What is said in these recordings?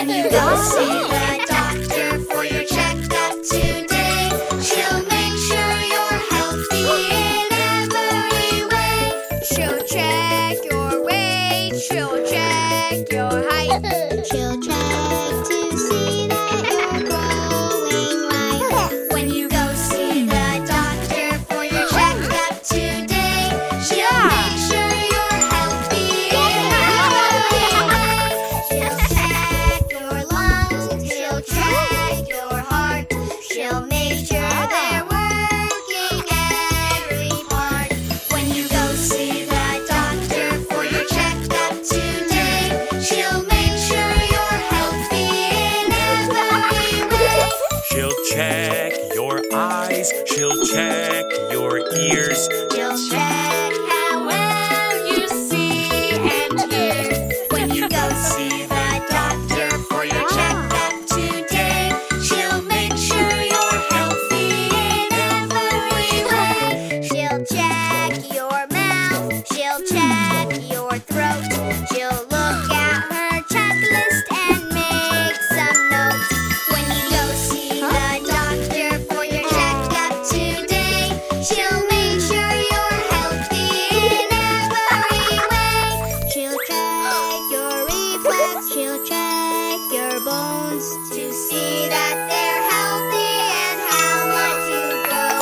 When you go see the doctor for your checkup today, she'll make sure you're healthy in every way. She'll check your weight, she'll check your height, she'll check She'll check your ears. She'll check.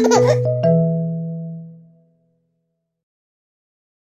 Ha ha ha!